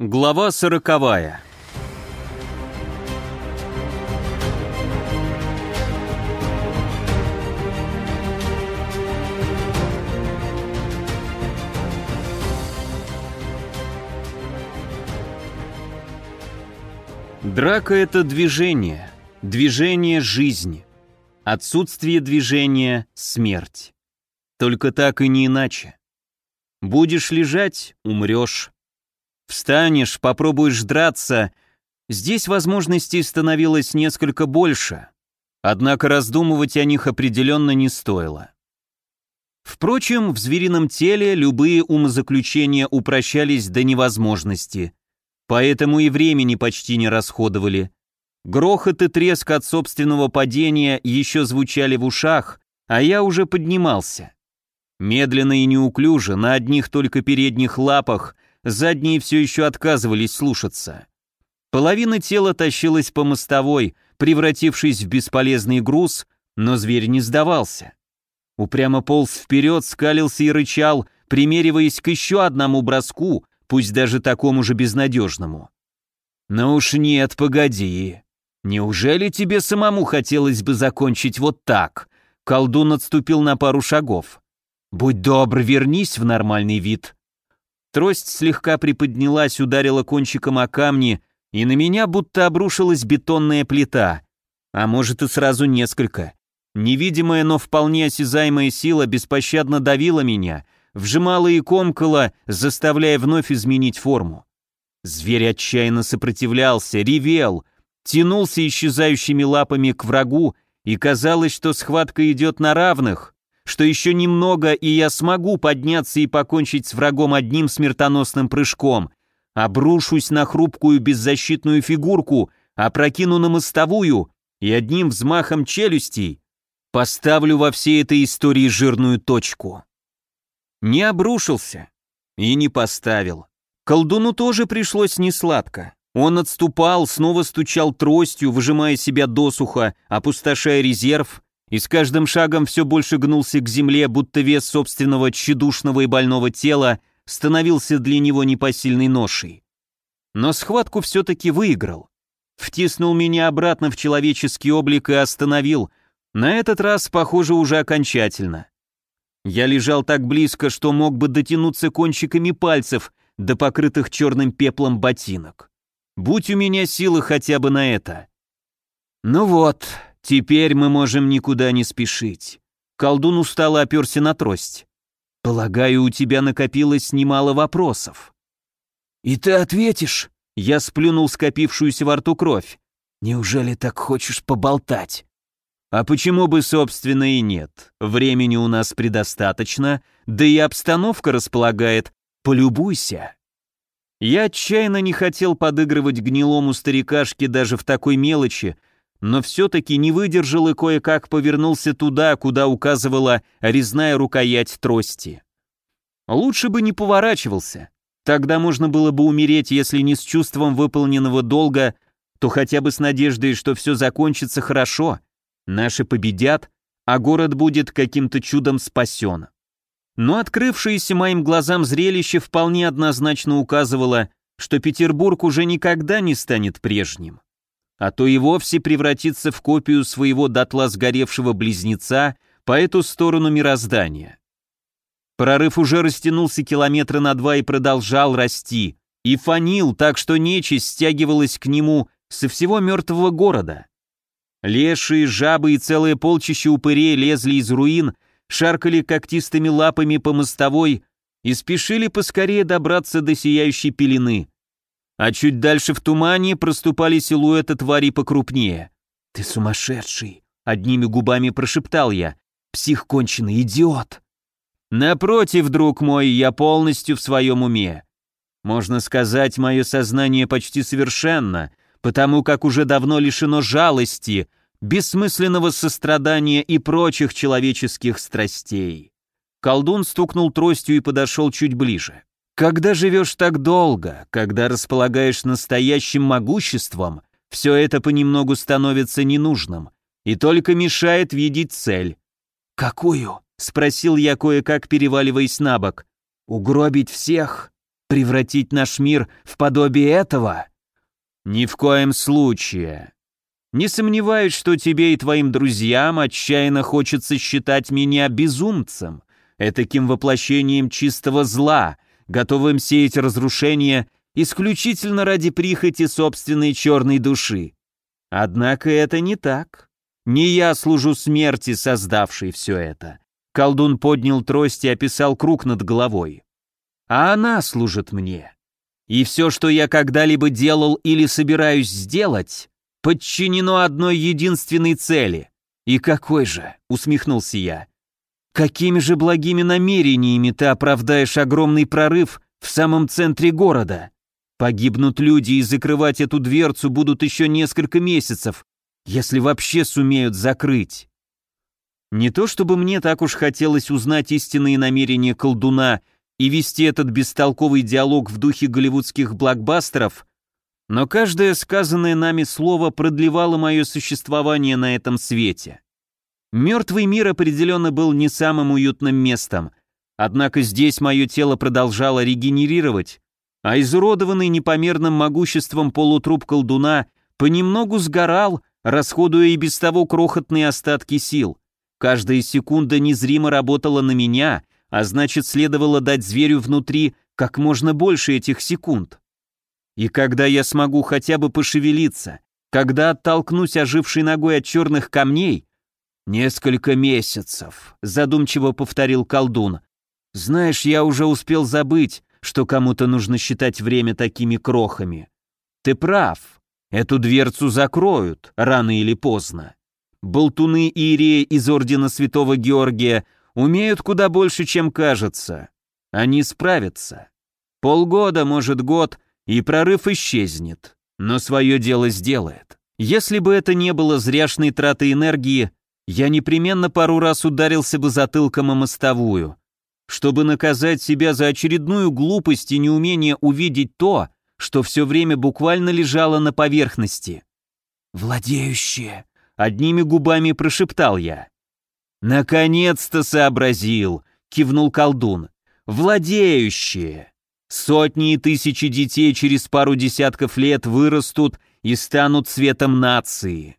Глава сороковая. Драка — это движение, движение — жизни. Отсутствие движения — смерть. Только так и не иначе. Будешь лежать — умрешь. Встанешь, попробуешь драться. Здесь возможностей становилось несколько больше. Однако раздумывать о них определенно не стоило. Впрочем, в зверином теле любые умозаключения упрощались до невозможности, поэтому и времени почти не расходовали. Грохот и треск от собственного падения еще звучали в ушах, а я уже поднимался. Медленно и неуклюже, на одних только передних лапах, задние все еще отказывались слушаться. Половина тела тащилась по мостовой, превратившись в бесполезный груз, но зверь не сдавался. Упрямо полз вперед, скалился и рычал, примериваясь к еще одному броску, пусть даже такому же безнадежному. «Ну уж нет, погоди. Неужели тебе самому хотелось бы закончить вот так?» Колдун отступил на пару шагов. «Будь добр, вернись в нормальный вид. Трость слегка приподнялась, ударила кончиком о камни, и на меня будто обрушилась бетонная плита. А может и сразу несколько. Невидимая, но вполне осязаемая сила беспощадно давила меня, вжимала и комкала, заставляя вновь изменить форму. Зверь отчаянно сопротивлялся, ревел, тянулся исчезающими лапами к врагу, и казалось, что схватка идет на равных, что еще немного, и я смогу подняться и покончить с врагом одним смертоносным прыжком. Обрушусь на хрупкую беззащитную фигурку, опрокину на мостовую и одним взмахом челюстей поставлю во всей этой истории жирную точку. Не обрушился и не поставил. Колдуну тоже пришлось несладко. Он отступал, снова стучал тростью, выжимая себя досуха, опустошая резерв, и с каждым шагом все больше гнулся к земле, будто вес собственного тщедушного и больного тела становился для него непосильной ношей. Но схватку все-таки выиграл. Втиснул меня обратно в человеческий облик и остановил, на этот раз, похоже, уже окончательно. Я лежал так близко, что мог бы дотянуться кончиками пальцев до покрытых черным пеплом ботинок. Будь у меня силы хотя бы на это. Ну вот, Теперь мы можем никуда не спешить. Колдун устало оперся на трость. Полагаю, у тебя накопилось немало вопросов. И ты ответишь? Я сплюнул скопившуюся во рту кровь. Неужели так хочешь поболтать? А почему бы, собственно, и нет? Времени у нас предостаточно, да и обстановка располагает. Полюбуйся. Я отчаянно не хотел подыгрывать гнилому старикашке даже в такой мелочи, но все-таки не выдержал и кое-как повернулся туда, куда указывала резная рукоять трости. Лучше бы не поворачивался. Тогда можно было бы умереть, если не с чувством выполненного долга, то хотя бы с надеждой, что все закончится хорошо, наши победят, а город будет каким-то чудом спасен. Но открывшееся моим глазам зрелище вполне однозначно указывало, что Петербург уже никогда не станет прежним а то и вовсе превратиться в копию своего дотла сгоревшего близнеца по эту сторону мироздания. Прорыв уже растянулся километра на два и продолжал расти, и фанил так, что нечисть стягивалась к нему со всего мертвого города. Лешие, жабы и целое полчище упырей лезли из руин, шаркали когтистыми лапами по мостовой и спешили поскорее добраться до сияющей пелены — а чуть дальше в тумане проступали силуэты тварей покрупнее. «Ты сумасшедший!» — одними губами прошептал я. «Псих конченый, идиот!» «Напротив, друг мой, я полностью в своем уме. Можно сказать, мое сознание почти совершенно, потому как уже давно лишено жалости, бессмысленного сострадания и прочих человеческих страстей». Колдун стукнул тростью и подошел чуть ближе. Когда живешь так долго, когда располагаешь настоящим могуществом, все это понемногу становится ненужным и только мешает видеть цель. «Какую?» — спросил я кое-как, переваливаясь на бок. «Угробить всех? превратить наш мир в подобие этого? Ни в коем случае. Не сомневаюсь, что тебе и твоим друзьям отчаянно хочется считать меня безумцем, этаким воплощением чистого зла, готовым сеять разрушения исключительно ради прихоти собственной черной души. Однако это не так. Не я служу смерти, создавшей все это. Колдун поднял трость и описал круг над головой. А она служит мне. И все, что я когда-либо делал или собираюсь сделать, подчинено одной единственной цели. И какой же, усмехнулся я. Какими же благими намерениями ты оправдаешь огромный прорыв в самом центре города? Погибнут люди, и закрывать эту дверцу будут еще несколько месяцев, если вообще сумеют закрыть. Не то чтобы мне так уж хотелось узнать истинные намерения колдуна и вести этот бестолковый диалог в духе голливудских блокбастеров, но каждое сказанное нами слово продлевало мое существование на этом свете. Мертвый мир определенно был не самым уютным местом, однако здесь мое тело продолжало регенерировать, а изуродованный непомерным могуществом полутруп колдуна понемногу сгорал, расходуя и без того крохотные остатки сил. Каждая секунда незримо работала на меня, а значит, следовало дать зверю внутри как можно больше этих секунд. И когда я смогу хотя бы пошевелиться, когда оттолкнусь ожившей ногой от черных камней, «Несколько месяцев», — задумчиво повторил колдун. «Знаешь, я уже успел забыть, что кому-то нужно считать время такими крохами. Ты прав, эту дверцу закроют, рано или поздно. Болтуны Ирия из Ордена Святого Георгия умеют куда больше, чем кажется. Они справятся. Полгода, может год, и прорыв исчезнет, но свое дело сделает. Если бы это не было зряшной тратой энергии, я непременно пару раз ударился бы затылком о мостовую, чтобы наказать себя за очередную глупость и неумение увидеть то, что все время буквально лежало на поверхности. «Владеющие!» — одними губами прошептал я. «Наконец-то сообразил!» — кивнул колдун. «Владеющие!» Сотни и тысячи детей через пару десятков лет вырастут и станут цветом нации.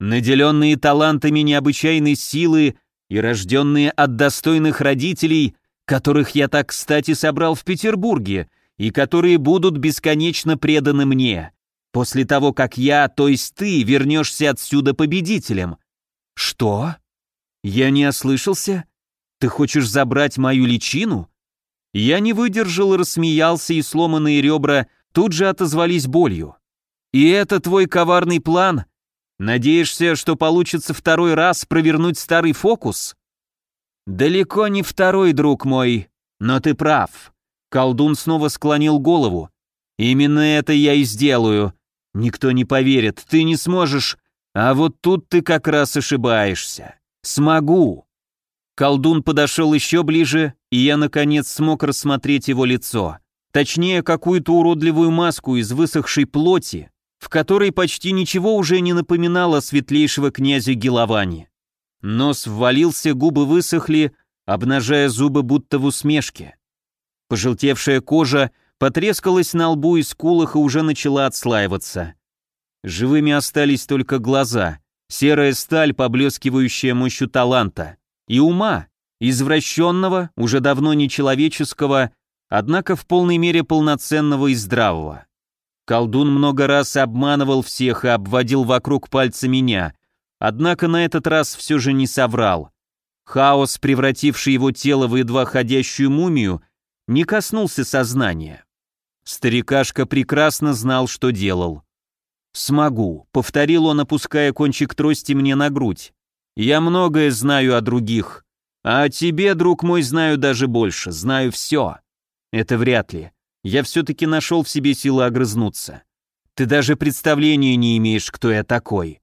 Наделенные талантами необычайной силы и рожденные от достойных родителей, которых я так кстати собрал в Петербурге, и которые будут бесконечно преданы мне, после того, как я, то есть ты, вернешься отсюда победителем. Что? Я не ослышался? Ты хочешь забрать мою личину? Я не выдержал рассмеялся, и сломанные ребра тут же отозвались болью. И это твой коварный план? Надеешься, что получится второй раз провернуть старый фокус? Далеко не второй, друг мой, но ты прав. Колдун снова склонил голову. Именно это я и сделаю. Никто не поверит, ты не сможешь. А вот тут ты как раз ошибаешься. Смогу. Колдун подошел еще ближе, и я, наконец, смог рассмотреть его лицо. Точнее, какую-то уродливую маску из высохшей плоти, в которой почти ничего уже не напоминало светлейшего князя Геловани. Нос ввалился, губы высохли, обнажая зубы будто в усмешке. Пожелтевшая кожа потрескалась на лбу и скулах и уже начала отслаиваться. Живыми остались только глаза, серая сталь, поблескивающая мощью таланта, и ума, извращенного, уже давно нечеловеческого, однако в полной мере полноценного и здравого. Колдун много раз обманывал всех и обводил вокруг пальца меня, однако на этот раз все же не соврал. Хаос, превративший его тело в едва ходящую мумию, не коснулся сознания. Старикашка прекрасно знал, что делал. «Смогу», — повторил он, опуская кончик трости мне на грудь. «Я многое знаю о других, а о тебе, друг мой, знаю даже больше, знаю все». «Это вряд ли я все-таки нашел в себе силы огрызнуться. Ты даже представления не имеешь, кто я такой.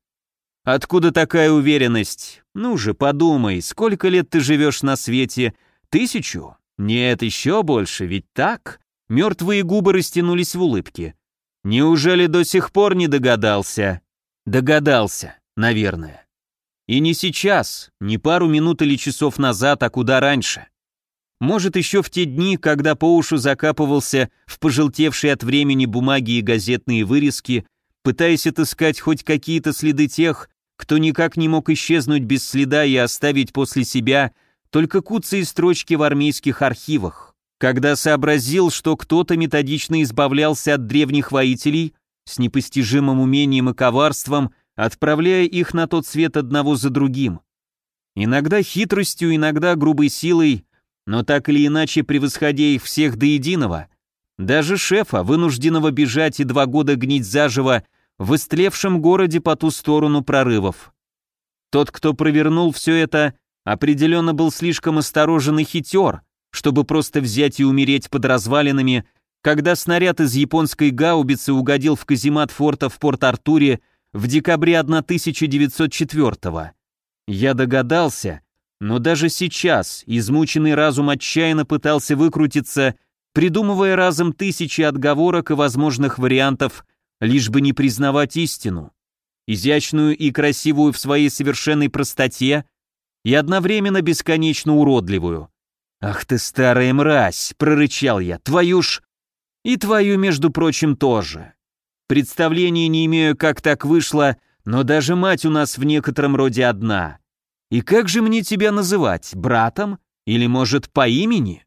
Откуда такая уверенность? Ну же, подумай, сколько лет ты живешь на свете? Тысячу? Нет, еще больше, ведь так? Мертвые губы растянулись в улыбке. Неужели до сих пор не догадался? Догадался, наверное. И не сейчас, не пару минут или часов назад, а куда раньше. Может, еще в те дни, когда по уши закапывался в пожелтевшие от времени бумаги и газетные вырезки, пытаясь отыскать хоть какие-то следы тех, кто никак не мог исчезнуть без следа и оставить после себя только куцые строчки в армейских архивах. Когда сообразил, что кто-то методично избавлялся от древних воителей с непостижимым умением и коварством, отправляя их на тот свет одного за другим. Иногда хитростью, иногда грубой силой, но так или иначе превосходя их всех до единого. Даже шефа, вынужденного бежать и два года гнить заживо в истлевшем городе по ту сторону прорывов. Тот, кто провернул все это, определенно был слишком осторожен и хитер, чтобы просто взять и умереть под развалинами, когда снаряд из японской гаубицы угодил в каземат форта в Порт-Артуре в декабре 1904 -го. Я догадался, но даже сейчас измученный разум отчаянно пытался выкрутиться, придумывая разом тысячи отговорок и возможных вариантов, лишь бы не признавать истину, изящную и красивую в своей совершенной простоте и одновременно бесконечно уродливую. «Ах ты старая мразь!» — прорычал я. «Твою ж...» «И твою, между прочим, тоже. Представления не имею, как так вышло, но даже мать у нас в некотором роде одна. И как же мне тебя называть, братом? Или, может, по имени?»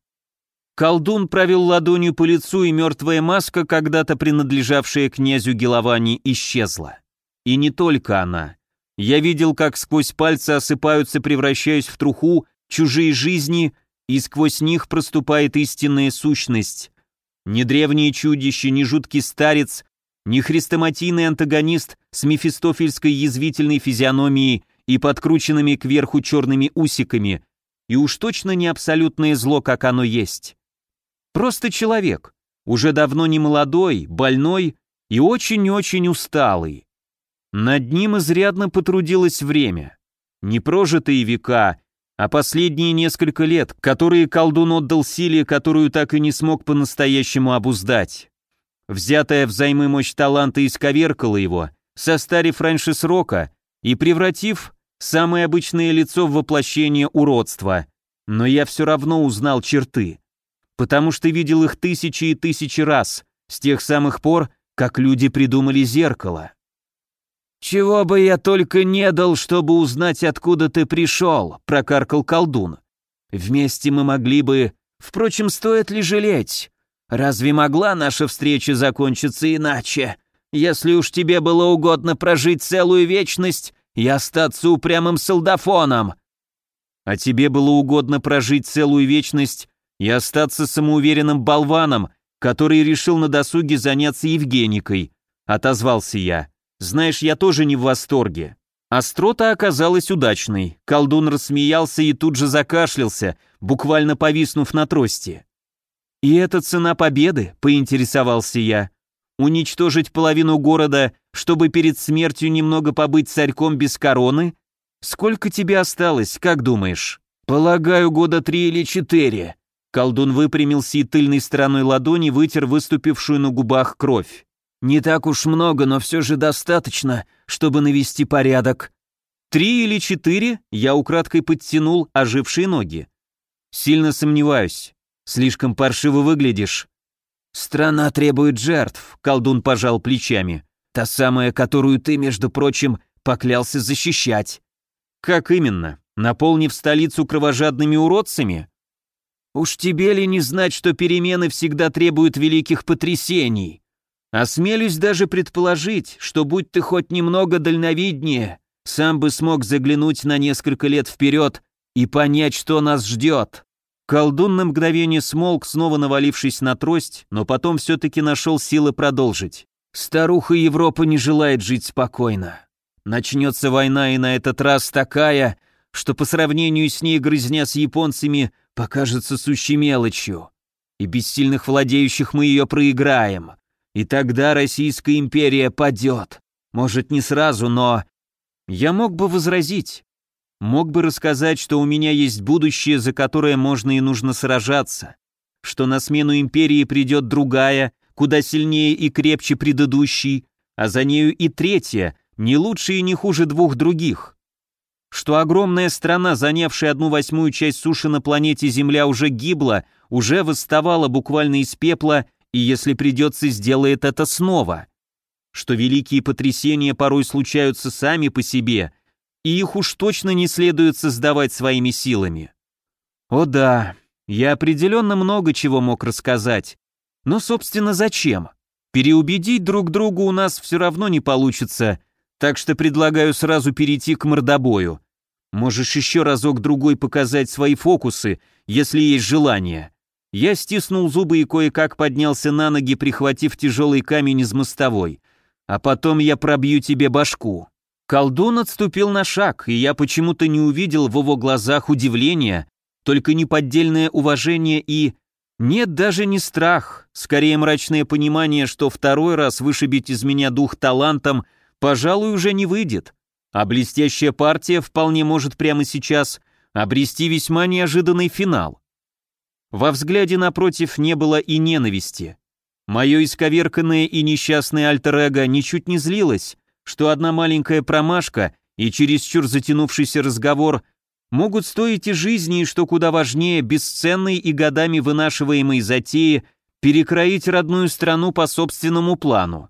Колдун провел ладонью по лицу, и мертвая маска, когда-то принадлежавшая князю Геловани, исчезла. И не только она. Я видел, как сквозь пальцы осыпаются, превращаясь в труху, чужие жизни, и сквозь них проступает истинная сущность. Ни древнее чудище, ни жуткий старец, ни хрестоматийный антагонист с мефистофельской язвительной физиономией и подкрученными кверху черными усиками, и уж точно не абсолютное зло, как оно есть. Просто человек, уже давно не молодой, больной и очень-очень усталый. Над ним изрядно потрудилось время. Не прожитые века, а последние несколько лет, которые колдун отдал силе, которую так и не смог по-настоящему обуздать. Взятая взаймы мощь таланта исковеркала его, состарив раньше срока и превратив Самое обычное лицо в воплощение уродства. Но я все равно узнал черты. Потому что видел их тысячи и тысячи раз, с тех самых пор, как люди придумали зеркало. «Чего бы я только не дал, чтобы узнать, откуда ты пришел», — прокаркал колдун. «Вместе мы могли бы... Впрочем, стоит ли жалеть? Разве могла наша встреча закончиться иначе? Если уж тебе было угодно прожить целую вечность, и остаться упрямым солдафоном. А тебе было угодно прожить целую вечность и остаться самоуверенным болваном, который решил на досуге заняться Евгеникой, отозвался я. Знаешь, я тоже не в восторге. Острота оказалась удачной. Колдун рассмеялся и тут же закашлялся, буквально повиснув на трости. «И это цена победы?» — поинтересовался я. «Уничтожить половину города чтобы перед смертью немного побыть царьком без короны? Сколько тебе осталось, как думаешь? Полагаю, года три или четыре. Колдун выпрямился и тыльной стороной ладони вытер выступившую на губах кровь. Не так уж много, но все же достаточно, чтобы навести порядок. Три или четыре я украдкой подтянул ожившие ноги. Сильно сомневаюсь. Слишком паршиво выглядишь. Страна требует жертв, колдун пожал плечами. Та самая, которую ты, между прочим, поклялся защищать. Как именно? Наполнив столицу кровожадными уродцами? Уж тебе ли не знать, что перемены всегда требуют великих потрясений? Осмелюсь даже предположить, что будь ты хоть немного дальновиднее, сам бы смог заглянуть на несколько лет вперед и понять, что нас ждет. Колдун на мгновение смолк, снова навалившись на трость, но потом все-таки нашел силы продолжить. Старуха Европа не желает жить спокойно. Начнется война и на этот раз такая, что по сравнению с ней грызня с японцами покажется сущей мелочью. И без сильных владеющих мы ее проиграем. И тогда Российская империя падет. Может, не сразу, но... Я мог бы возразить. Мог бы рассказать, что у меня есть будущее, за которое можно и нужно сражаться. Что на смену империи придет другая, куда сильнее и крепче предыдущей, а за нею и третья, не лучше и не хуже двух других. что огромная страна, занявшая одну восьмую часть суши на планете Земля, уже гибла, уже восставала буквально из пепла и, если придется, сделает это снова. Что великие потрясения порой случаются сами по себе, и их уж точно не следует создавать своими силами. О да, я определенно много чего мог рассказать. Но, собственно, зачем? Переубедить друг друга у нас все равно не получится, так что предлагаю сразу перейти к мордобою. Можешь еще разок-другой показать свои фокусы, если есть желание. Я стиснул зубы и кое-как поднялся на ноги, прихватив тяжелый камень из мостовой. А потом я пробью тебе башку. Колдун отступил на шаг, и я почему-то не увидел в его глазах удивления, только неподдельное уважение и... Нет, даже не страх, скорее мрачное понимание, что второй раз вышибить из меня дух талантом, пожалуй, уже не выйдет. А блестящая партия вполне может прямо сейчас обрести весьма неожиданный финал. Во взгляде напротив не было и ненависти. Мое исковерканное и несчастное альтер-эго ничуть не злилось, что одна маленькая промашка и чересчур затянувшийся разговор могут стоить и жизни, и, что куда важнее, бесценной и годами вынашиваемой затеи перекроить родную страну по собственному плану.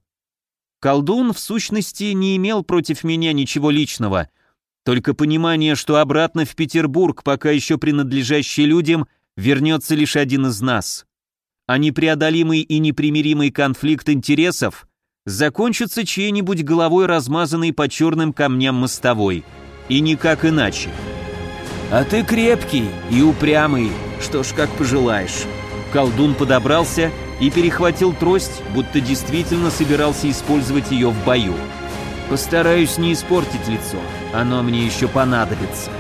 Колдун, в сущности, не имел против меня ничего личного, только понимание, что обратно в Петербург, пока еще принадлежащий людям, вернется лишь один из нас. А непреодолимый и непримиримый конфликт интересов закончится чьей-нибудь головой, размазанной по черным камням мостовой. И никак иначе. «А ты крепкий и упрямый, что ж, как пожелаешь». Колдун подобрался и перехватил трость, будто действительно собирался использовать ее в бою. «Постараюсь не испортить лицо, оно мне еще понадобится».